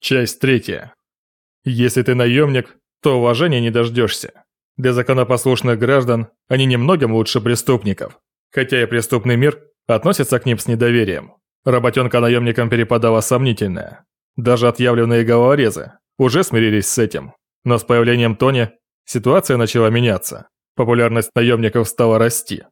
Часть третья. Если ты наемник, то уважения не дождешься. Для законопослушных граждан они немногим лучше преступников, хотя и преступный мир относится к ним с недоверием. Работенка наемникам перепадала сомнительная. Даже отъявленные головорезы уже смирились с этим. Но с появлением Тони ситуация начала меняться. Популярность наемников стала расти.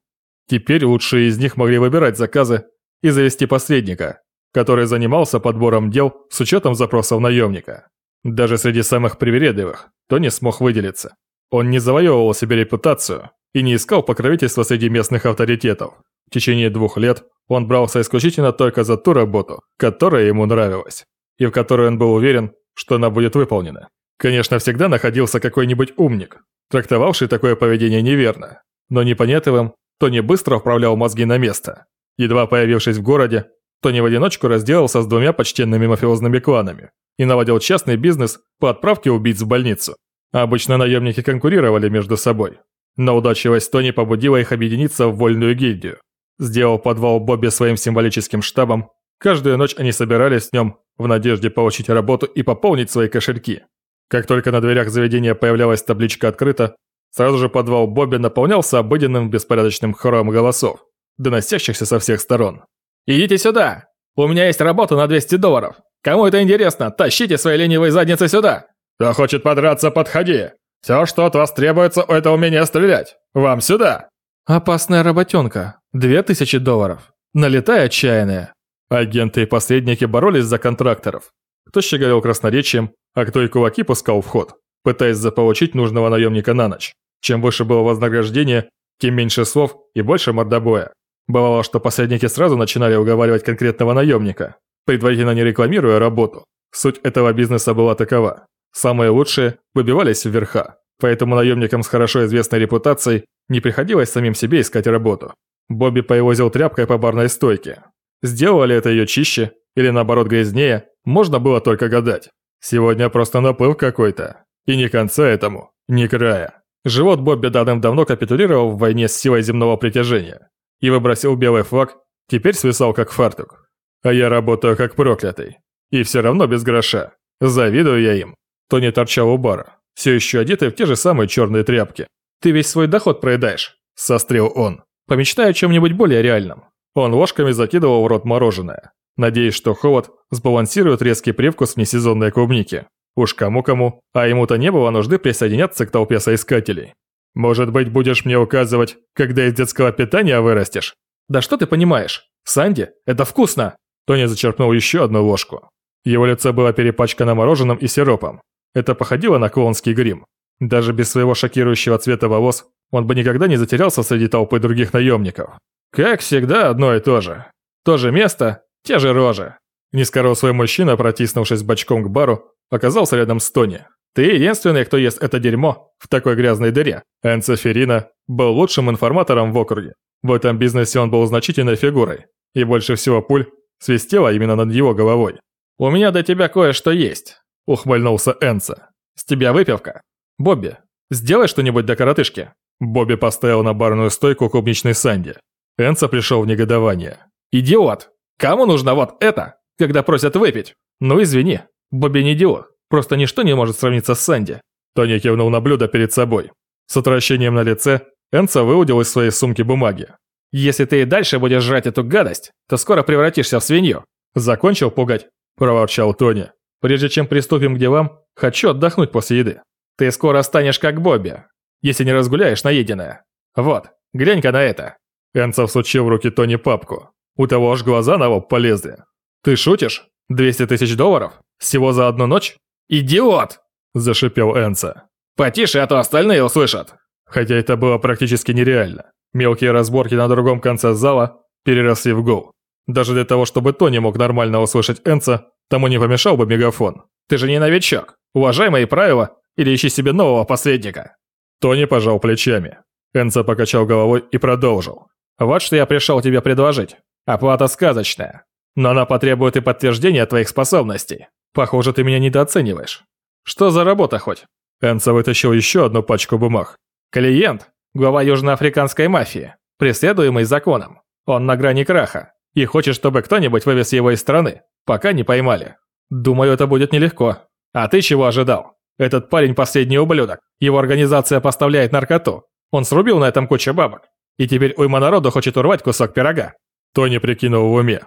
Теперь лучшие из них могли выбирать заказы и завести посредника, который занимался подбором дел с учетом запросов наемника. Даже среди самых привередливых Тони смог выделиться. Он не завоевывал себе репутацию и не искал покровительства среди местных авторитетов. В течение двух лет он брался исключительно только за ту работу, которая ему нравилась, и в которой он был уверен, что она будет выполнена. Конечно, всегда находился какой-нибудь умник, трактовавший такое поведение неверно, но непонятливым Тони быстро вправлял мозги на место. Едва появившись в городе, Тони в одиночку разделался с двумя почтенными мафиозными кланами и наводил частный бизнес по отправке убийц в больницу. Обычно наемники конкурировали между собой, но удачливость Тони побудила их объединиться в вольную гильдию. Сделал подвал Бобби своим символическим штабом, каждую ночь они собирались в нем в надежде получить работу и пополнить свои кошельки. Как только на дверях заведения появлялась табличка «Открыто», сразу же подвал Бобби наполнялся обыденным беспорядочным хором голосов, доносящихся со всех сторон. «Идите сюда! У меня есть работа на 200 долларов! Кому это интересно, тащите свои ленивые задницы сюда!» «Кто хочет подраться, подходи! Все, что от вас требуется, это умение стрелять! Вам сюда!» «Опасная работенка. 2000 долларов. Налетай отчаянная!» Агенты и посредники боролись за контракторов. Кто щеголял красноречием, а кто и кулаки пускал в ход, пытаясь заполучить нужного наемника на ночь. Чем выше было вознаграждение, тем меньше слов и больше мордобоя. Бывало, что посредники сразу начинали уговаривать конкретного наемника, предварительно не рекламируя работу. Суть этого бизнеса была такова. Самые лучшие выбивались в верха, поэтому наемникам с хорошо известной репутацией не приходилось самим себе искать работу. Бобби повозил тряпкой по барной стойке. Сделало ли это ее чище или наоборот грязнее, можно было только гадать. Сегодня просто наплыв какой-то. И ни конца этому, ни края. Живот Бобби давным-давно капитулировал в войне с силой земного притяжения и выбросил белый флаг, теперь свисал как фартук. А я работаю как проклятый. И все равно без гроша. Завидую я им. Тони торчал у бара, все еще одетый в те же самые черные тряпки. «Ты весь свой доход проедаешь», – сострил он. «Помечтай о чем-нибудь более реальном». Он ложками закидывал в рот мороженое, надеясь, что холод сбалансирует резкий привкус несезонной клубники. Уж кому-кому, а ему-то не было нужды присоединяться к толпе соискателей. Может быть, будешь мне указывать, когда из детского питания вырастешь? Да что ты понимаешь? Санди, это вкусно! Тони зачерпнул еще одну ложку. Его лицо было перепачкано мороженым и сиропом. Это походило на клоунский грим. Даже без своего шокирующего цвета волос он бы никогда не затерялся среди толпы других наемников. Как всегда, одно и то же. То же место, те же рожи. Низкорослый мужчина, протиснувшись бочком к бару, оказался рядом с Тони. Ты единственный, кто ест это дерьмо в такой грязной дыре. Энцо Ферина был лучшим информатором в округе. В этом бизнесе он был значительной фигурой, и больше всего пуль свистело именно над его головой. «У меня до тебя кое-что есть», – ухмыльнулся Энцо. «С тебя выпивка. Бобби, сделай что-нибудь для коротышки». Бобби поставил на барную стойку клубничный санди. Энцо пришел в негодование. «Идиот! Кому нужно вот это, когда просят выпить? Ну извини, Бобби не идиот. Просто ничто не может сравниться с Санди. Тони кивнул на блюдо перед собой. С отвращением на лице Энца выудил из своей сумки бумаги. «Если ты и дальше будешь жрать эту гадость, то скоро превратишься в свинью». «Закончил пугать?» – проворчал Тони. «Прежде чем приступим к делам, хочу отдохнуть после еды». «Ты скоро станешь как Бобби, если не разгуляешь наеденное. Вот, глянь-ка на это». Энца всучил в руки Тони папку. У того аж глаза на лоб полезли. «Ты шутишь? 200 тысяч долларов? Всего за одну ночь?» «Идиот!» – зашипел Энса. «Потише, а то остальные услышат!» Хотя это было практически нереально. Мелкие разборки на другом конце зала переросли в гол. Даже для того, чтобы Тони мог нормально услышать Энса, тому не помешал бы мегафон. «Ты же не новичок! Уважай мои правила или ищи себе нового посредника!» Тони пожал плечами. Энса покачал головой и продолжил. «Вот что я пришел тебе предложить. Оплата сказочная. Но она потребует и подтверждения твоих способностей. Похоже, ты меня недооцениваешь. Что за работа хоть? Энса вытащил еще одну пачку бумаг. Клиент, глава южноафриканской мафии, преследуемый законом. Он на грани краха и хочет, чтобы кто-нибудь вывез его из страны, пока не поймали. Думаю, это будет нелегко. А ты чего ожидал? Этот парень последний ублюдок. Его организация поставляет наркоту. Он срубил на этом кучу бабок. И теперь уйма народу хочет урвать кусок пирога. Тони прикинул в уме.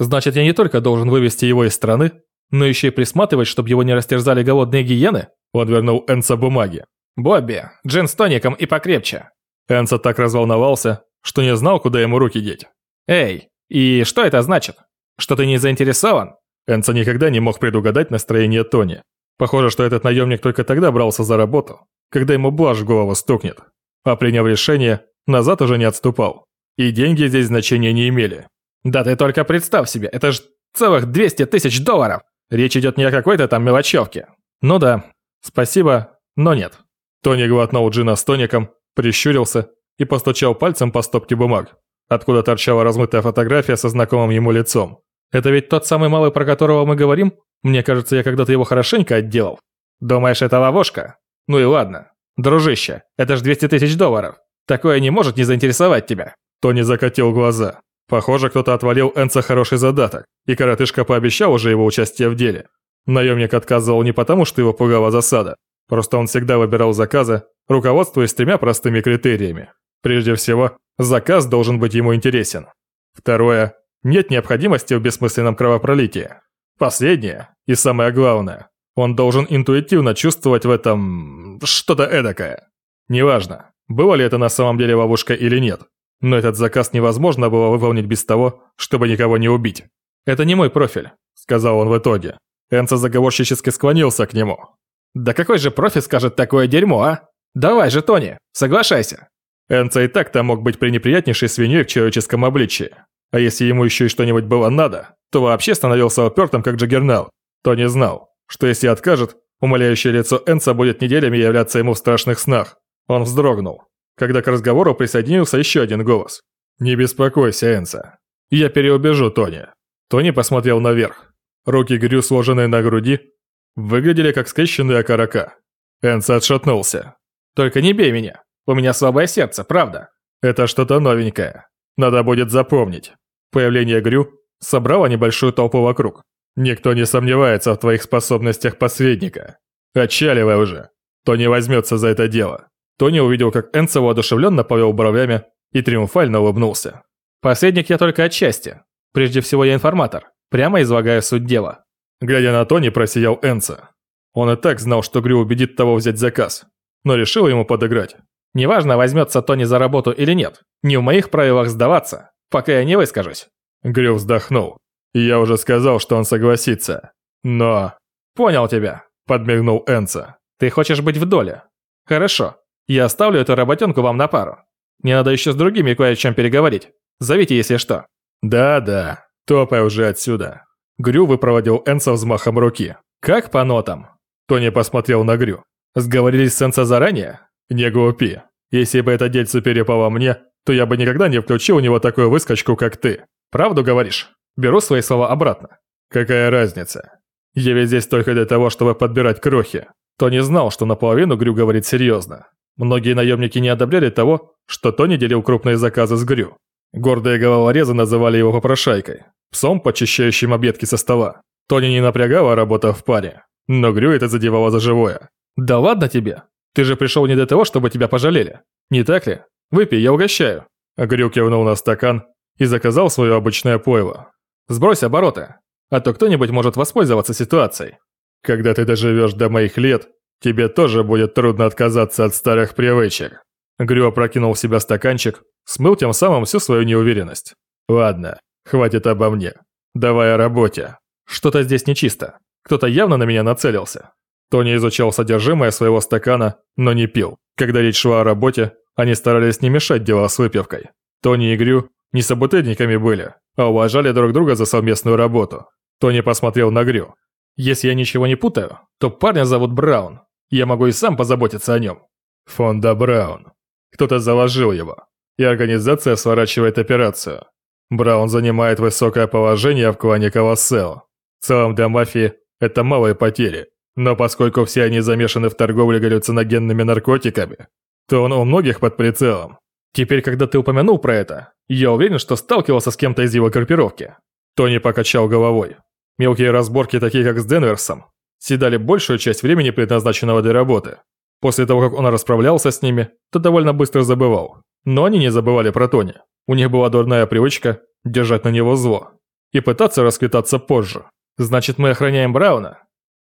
Значит, я не только должен вывести его из страны, но еще и присматривать, чтобы его не растерзали голодные гиены? Он вернул Энса бумаги. Бобби, джин с тоником и покрепче. Энса так разволновался, что не знал, куда ему руки деть. Эй, и что это значит? Что ты не заинтересован? Энса никогда не мог предугадать настроение Тони. Похоже, что этот наемник только тогда брался за работу, когда ему блажь в голову стукнет. А приняв решение, назад уже не отступал. И деньги здесь значения не имели. Да ты только представь себе, это ж целых 200 тысяч долларов. Речь идет не о какой-то там мелочевке. Ну да, спасибо, но нет. Тони глотнул джина с тоником, прищурился и постучал пальцем по стопке бумаг, откуда торчала размытая фотография со знакомым ему лицом. Это ведь тот самый малый, про которого мы говорим? Мне кажется, я когда-то его хорошенько отделал. Думаешь, это ловушка? Ну и ладно. Дружище, это ж 200 тысяч долларов. Такое не может не заинтересовать тебя. Тони закатил глаза. Похоже, кто-то отвалил Энца хороший задаток, и коротышка пообещал уже его участие в деле. Наемник отказывал не потому, что его пугала засада. Просто он всегда выбирал заказы, руководствуясь тремя простыми критериями. Прежде всего, заказ должен быть ему интересен. Второе, нет необходимости в бессмысленном кровопролитии. Последнее, и самое главное, он должен интуитивно чувствовать в этом... что-то эдакое. Неважно, было ли это на самом деле ловушка или нет, но этот заказ невозможно было выполнить без того, чтобы никого не убить. «Это не мой профиль», — сказал он в итоге. Энца заговорщически склонился к нему. «Да какой же профи скажет такое дерьмо, а? Давай же, Тони, соглашайся!» Энца и так-то мог быть пренеприятнейшей свиньей в человеческом обличии. А если ему еще и что-нибудь было надо, то вообще становился упертым, как Джаггернал. Тони знал, что если откажет, умоляющее лицо Энца будет неделями являться ему в страшных снах. Он вздрогнул, когда к разговору присоединился еще один голос. «Не беспокойся, Энца. Я переубежу Тони». Тони посмотрел наверх. Руки Грю, сложенные на груди, выглядели как скрещенные окорока. Энца отшатнулся. «Только не бей меня. У меня слабое сердце, правда». «Это что-то новенькое. Надо будет запомнить. Появление Грю собрало небольшую толпу вокруг. Никто не сомневается в твоих способностях посредника. Отчаливай уже. Тони возьмется за это дело. Тони увидел, как Энцо воодушевленно повел бровями и триумфально улыбнулся. «Посредник я только отчасти. Прежде всего я информатор. Прямо излагаю суть дела». Глядя на Тони, просиял Энцо. Он и так знал, что Грю убедит того взять заказ, но решил ему подыграть. Неважно, возьмется Тони за работу или нет. Не в моих правилах сдаваться, пока я не выскажусь. Грю вздохнул. Я уже сказал, что он согласится. Но... Понял тебя, подмигнул Энца. Ты хочешь быть в доле? Хорошо. Я оставлю эту работенку вам на пару. Мне надо еще с другими кое о чем переговорить. Зовите, если что. Да-да, топай уже отсюда. Грю выпроводил Энца взмахом руки. Как по нотам? Тони посмотрел на Грю. Сговорились с Энца заранее? Не глупи. Если бы это дельце перепало мне, то я бы никогда не включил у него такую выскочку, как ты. Правду говоришь? Беру свои слова обратно. Какая разница? Я ведь здесь только для того, чтобы подбирать крохи. Тони знал, что наполовину Грю говорит серьезно. Многие наемники не одобряли того, что Тони делил крупные заказы с Грю. Гордые головорезы называли его попрошайкой, псом, почищающим объедки со стола. Тони не напрягала работа в паре, но Грю это задевало за живое. «Да ладно тебе! Ты же пришел не для того, чтобы тебя пожалели. Не так ли? Выпей, я угощаю». Грю кивнул на стакан и заказал свое обычное пойло. «Сбрось обороты, а то кто-нибудь может воспользоваться ситуацией». «Когда ты доживешь до моих лет, тебе тоже будет трудно отказаться от старых привычек». Грю опрокинул в себя стаканчик, смыл тем самым всю свою неуверенность. «Ладно, хватит обо мне. Давай о работе. Что-то здесь нечисто. Кто-то явно на меня нацелился. Тони изучал содержимое своего стакана, но не пил. Когда речь шла о работе, они старались не мешать дела с выпивкой. Тони и Грю не собутыльниками были, а уважали друг друга за совместную работу. Тони посмотрел на Грю. «Если я ничего не путаю, то парня зовут Браун. Я могу и сам позаботиться о нем». Фонда Браун. Кто-то заложил его, и организация сворачивает операцию. Браун занимает высокое положение в клане Колоссео. В целом для мафии это малые потери, но поскольку все они замешаны в торговле галлюциногенными наркотиками, то он у многих под прицелом. Теперь, когда ты упомянул про это, я уверен, что сталкивался с кем-то из его группировки. Тони покачал головой. Мелкие разборки, такие как с Денверсом, съедали большую часть времени, предназначенного для работы. После того, как он расправлялся с ними, то довольно быстро забывал. Но они не забывали про Тони. У них была дурная привычка держать на него зло. И пытаться расквитаться позже. Значит, мы охраняем Брауна?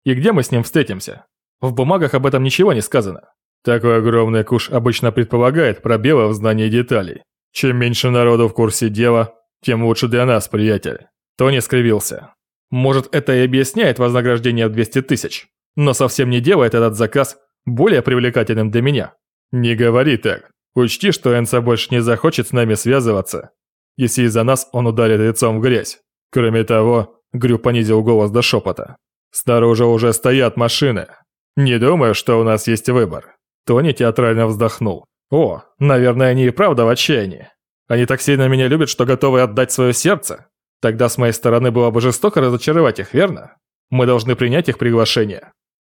И где мы с ним встретимся? В бумагах об этом ничего не сказано. Такой огромный куш обычно предполагает пробелы в знании деталей. Чем меньше народу в курсе дела, тем лучше для нас, приятель. Тони скривился. Может, это и объясняет вознаграждение в 200 тысяч, но совсем не делает этот заказ более привлекательным для меня. Не говори так. Учти, что Энса больше не захочет с нами связываться, если из-за нас он ударит лицом в грязь. Кроме того, Грю понизил голос до шепота. Снаружи уже стоят машины. Не думаю, что у нас есть выбор. Тони театрально вздохнул. О, наверное, они и правда в отчаянии. Они так сильно меня любят, что готовы отдать свое сердце. Тогда с моей стороны было бы жестоко разочаровать их, верно? Мы должны принять их приглашение.